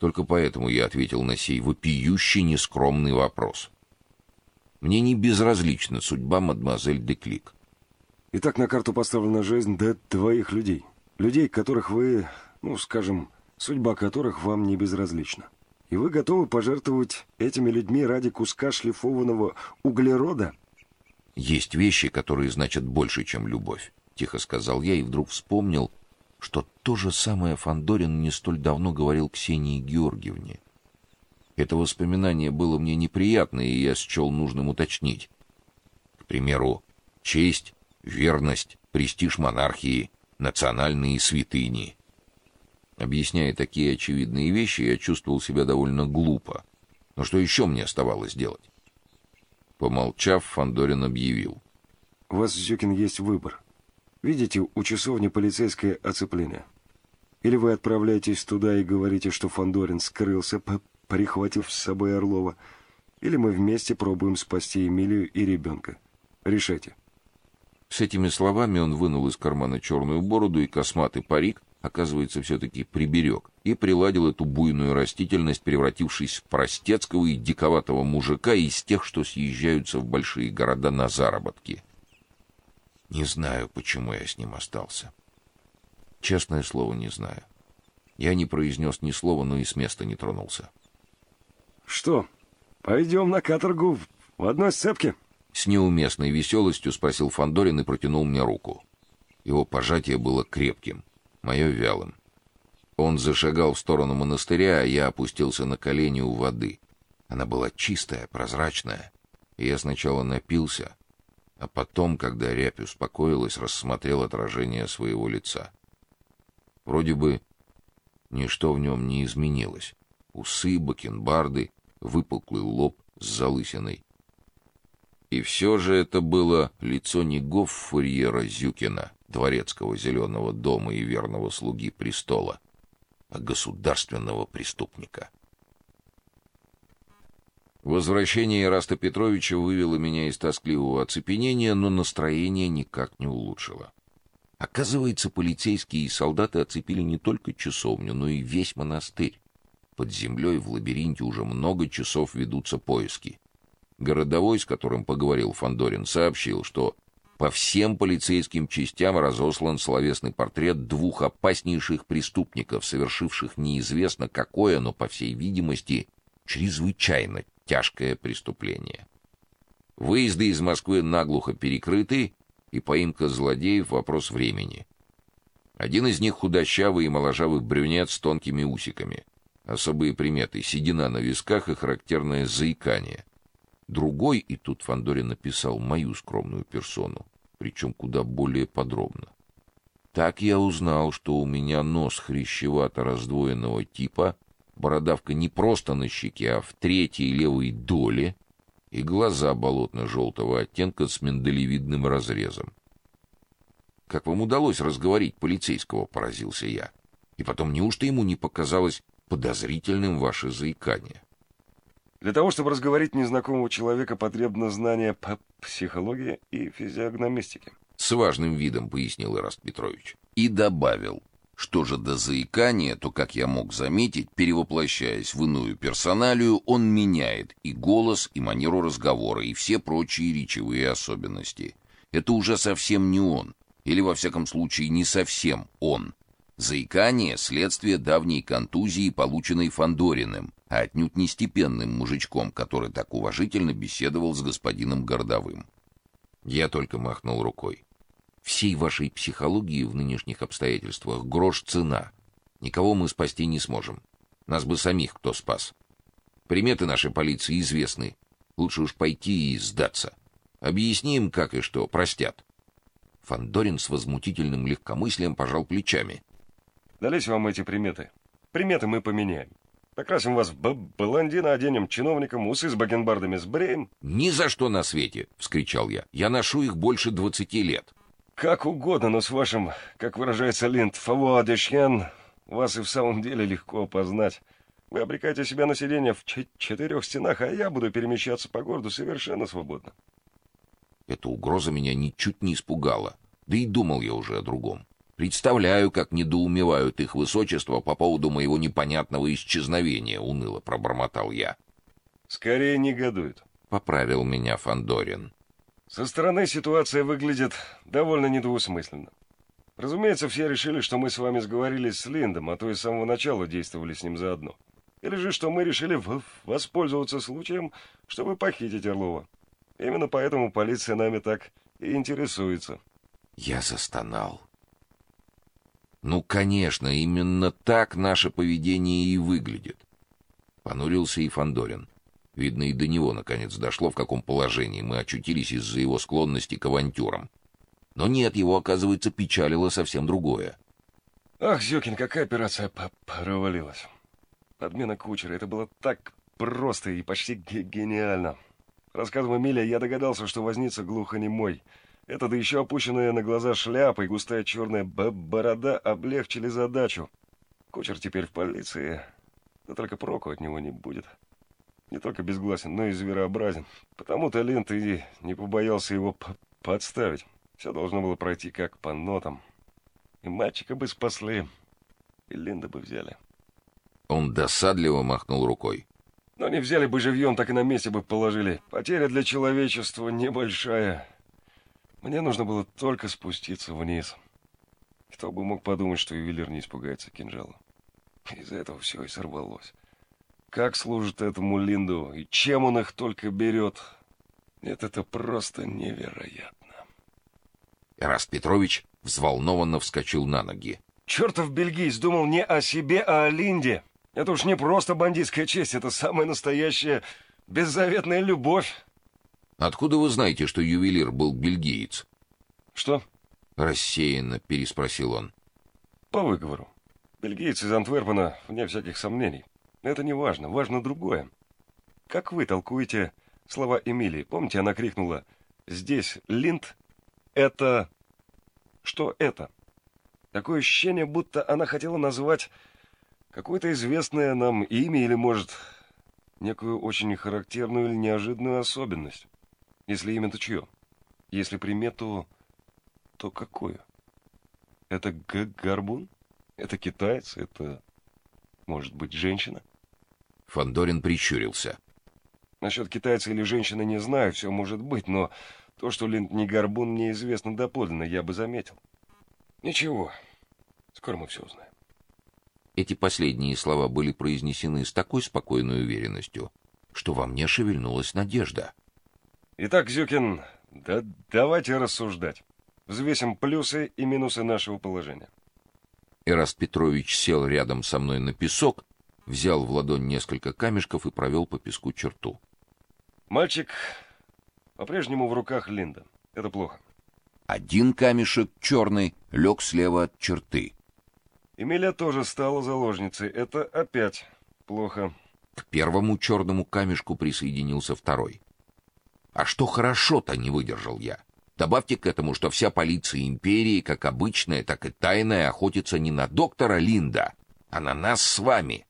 Только поэтому я ответил на сей вопиющий нескромный вопрос. Мне не безразлична судьба мадемуазель Деклик. Итак, на карту поставлена жизнь до двоих людей. Людей, которых вы, ну, скажем, судьба которых вам не безразлична. И вы готовы пожертвовать этими людьми ради куска шлифованного углерода? Есть вещи, которые значат больше, чем любовь, тихо сказал я и вдруг вспомнил, что то же самое Фандорин не столь давно говорил Ксении Георгиевне. Это воспоминание было мне неприятно, и я счел нужным уточнить. К примеру, честь, верность, престиж монархии, национальные святыни. Объясняя такие очевидные вещи, я чувствовал себя довольно глупо. Но что еще мне оставалось делать? Помолчав, Фандорин объявил: "У вас, Зюкин, есть выбор. Видите, у часовни полицейское оцепление. Или вы отправляетесь туда и говорите, что Фандорин скрылся, прихватив с собой Орлова, или мы вместе пробуем спасти Эмилию и ребенка. Решайте. С этими словами он вынул из кармана черную бороду и косматый парик, оказывается, все таки приберег, и приладил эту буйную растительность, превратившись в простецкого и диковатого мужика из тех, что съезжаются в большие города на заработки. Не знаю, почему я с ним остался. Честное слово, не знаю. Я не произнес ни слова, но и с места не тронулся. Что, пойдем на каторгу в одной сцепке? С неуместной веселостью спросил Фандорин и протянул мне руку. Его пожатие было крепким, мое вялым. Он зашагал в сторону монастыря, а я опустился на колени у воды. Она была чистая, прозрачная. И я сначала напился, а потом, когда рябь успокоилась, рассмотрел отражение своего лица. Вроде бы ничто в нем не изменилось. Усы, бакенбарды, выпуклый лоб с залысиной. И все же это было лицо не Гоффурьера Зюкина, дворецкого зеленого дома и верного слуги престола, а государственного преступника. Возвращение Ираста Петровича вывело меня из тоскливого оцепенения, но настроение никак не улучшило. Оказывается, полицейские и солдаты оцепили не только часовню, но и весь монастырь. Под землей в лабиринте уже много часов ведутся поиски. Городовой, с которым поговорил Фандорин, сообщил, что по всем полицейским частям разослан словесный портрет двух опаснейших преступников, совершивших неизвестно какое, но по всей видимости чрезвычайно тяжкое преступление. Выезды из Москвы наглухо перекрыты, и поимка злодеев вопрос времени. Один из них худощавый и моложавый брюнет с тонкими усиками. Особые приметы: седина на висках и характерное заикание. Другой, и тут Фандорин написал мою скромную персону, причем куда более подробно. Так я узнал, что у меня нос хрящевато-раздвоенного типа, бородавка не просто на щеке, а в третьей левой доле, и глаза болотно-желтого оттенка с миндалевидным разрезом. Как вам удалось разговорить полицейского, поразился я. И потом, неужто ему не показалось подозрительным ваше заикание? Для того, чтобы разговорить незнакомого человека, потребно знание по психологии и физиогномистике. С важным видом пояснил Ираст Петрович и добавил: что же до заикания, то, как я мог заметить, перевоплощаясь в иную персоналию, он меняет и голос, и манеру разговора, и все прочие речевые особенности. Это уже совсем не он, или во всяком случае не совсем он. Заикание следствие давней контузии, полученной Фандориным, а отнюдь не степенным мужичком, который так уважительно беседовал с господином Гордовым. Я только махнул рукой. Всей вашей психологии в нынешних обстоятельствах грош цена. Никого мы спасти не сможем. Нас бы самих кто спас. Приметы нашей полиции известны. Лучше уж пойти и сдаться. Объясним, как и что, простят. Фандорин с возмутительным легкомыслием пожал плечами. Дались вам эти приметы. Приметы мы поменяем. Покрасим вас в блондина, оденем чиновником, усы с бакенбардами сбреем. Ни за что на свете, вскричал я. Я ношу их больше двадцати лет. Как угодно, но с вашим, как выражается Линд, фавуадешьян, вас и в самом деле легко опознать. Вы обрекаете себя на сидение в четырех стенах, а я буду перемещаться по городу совершенно свободно. Эта угроза меня ничуть не испугала. Да и думал я уже о другом. Представляю, как недоумевают их высочество по поводу моего непонятного исчезновения, уныло пробормотал я. Скорее негодуют, поправил меня Фандорин. Со стороны ситуация выглядит довольно недвусмысленно. Разумеется, все решили, что мы с вами сговорились с Линдом, а то и с самого начала действовали с ним заодно. Или же, что мы решили воспользоваться случаем, чтобы похитить Орлова. Именно поэтому полиция нами так и интересуется. Я застонал. Ну, конечно, именно так наше поведение и выглядит. Понурился и Фандорин. Видно, и до него наконец дошло, в каком положении мы очутились из-за его склонности к авантюрам. Но нет, его, оказывается, печалило совсем другое. Ах, Зюкин, какая операция провалилась. Подмена кучера, это было так просто и почти гениально. Рассказывая Миля, я догадался, что возница глухонемой. Это да еще опущенная на глаза шляпа и густая черная борода облегчили задачу. Кучер теперь в полиции, да только проку от него не будет. Не только безгласен, но и зверообразен. Потому-то Линд и не побоялся его подставить. Все должно было пройти как по нотам. И мальчика бы спасли, и Линда бы взяли. Он досадливо махнул рукой. Но не взяли бы живьем, так и на месте бы положили. Потеря для человечества небольшая. Мне нужно было только спуститься вниз. Кто бы мог подумать, что ювелир не испугается кинжала. Из-за этого все и сорвалось. Как служит этому Линду и чем он их только берет. Нет, это просто невероятно. Эраст Петрович взволнованно вскочил на ноги. Чертов бельгиец думал не о себе, а о Линде. Это уж не просто бандитская честь, это самая настоящая беззаветная любовь. Откуда вы знаете, что ювелир был бельгиец? Что? рассеянно переспросил он. По выговору. Бельгиец из Антверпена, вне всяких сомнений. Это не важно, важно другое. Как вы толкуете слова Эмилии? Помните, она крикнула: "Здесь Линд это что это?" Такое ощущение, будто она хотела назвать какое-то известное нам имя или, может, некую очень характерную или неожиданную особенность. Если имя, то чье? Если примету, то какую? Это Г Горбун? Это китаец? Это, может быть, женщина? Фандорин прищурился. Насчет китайца или женщины не знаю, все может быть, но то, что Линд не Горбун, мне известно доподлинно, я бы заметил. Ничего, скоро мы все узнаем. Эти последние слова были произнесены с такой спокойной уверенностью, что во мне шевельнулась надежда. Итак, Зюкин, да давайте рассуждать. Взвесим плюсы и минусы нашего положения. Эраст Петрович сел рядом со мной на песок, взял в ладонь несколько камешков и провел по песку черту. Мальчик по-прежнему в руках Линда. Это плохо. Один камешек черный лег слева от черты. Эмиля тоже стала заложницей. Это опять плохо. К первому черному камешку присоединился второй. А что хорошо-то не выдержал я. Добавьте к этому, что вся полиция империи, как обычная, так и тайная, охотится не на доктора Линда, а на нас с вами.